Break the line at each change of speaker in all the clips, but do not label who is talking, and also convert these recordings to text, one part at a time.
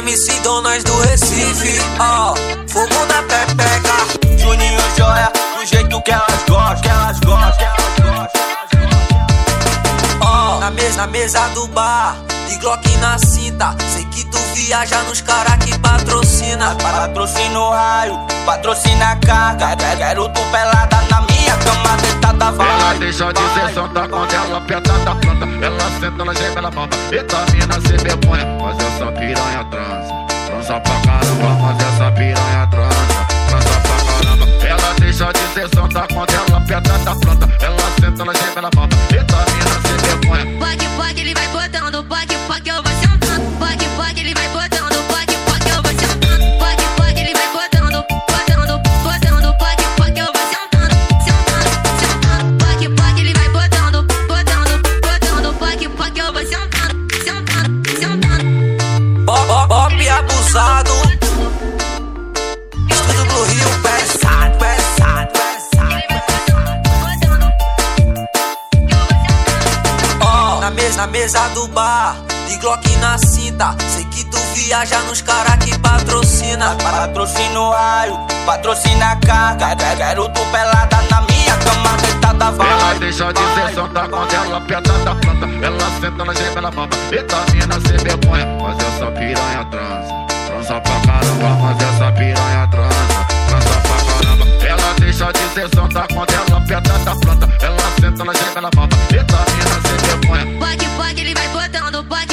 MC Donas do Recife, ó, fogo na pepeca.
Juninho joia, do jeito que elas gostam, que elas gostam, que elas gostam.
Ó, na mesa, na mesa do bar, de Glock na cinta. Sei que tu viaja nos cara que patrocina.
Patrocina o raio, patrocina a carga. Quero tu pelada
deixa de ser santa quando ela aperta da planta. Ela senta, ela geme, ela manda. Eita, mina, cê vergonha. Mas essa piranha transa. Transa pra caramba, mas essa piranha transa. Transa pra caramba. Ela deixa de ser santa quando ela aperta da planta. Ela senta, ela geme, ela manda.
Pop abusado. Estudo Blue Rio, pesado, pesado, pesado. Ó, na mesa, na mesa do bar, de Glock na cinta. Sei que tu viaja nos cara que patrocina.
Patrocina o raio, patrocina a carga. Quero tu pelada na minha cama, deitada
Ela
vai.
deixa de ser santa quando ela aperta da planta. Ela senta, ela geme, ela manda. Eita, mina, cê vergonha. Mas essa piranha. Transa pra caramba, mas essa piranha transa. Transa pra caramba. Ela deixa de ser santa quando ela aperta da planta. Ela senta, ela geme, ela manda. Eita, mina, cê vergonha.
Pode, pode, ele vai botando, pode,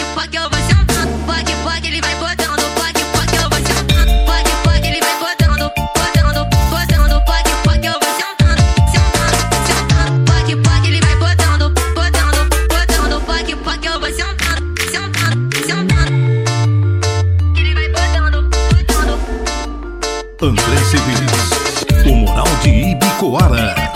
André o moral de Ibicoara.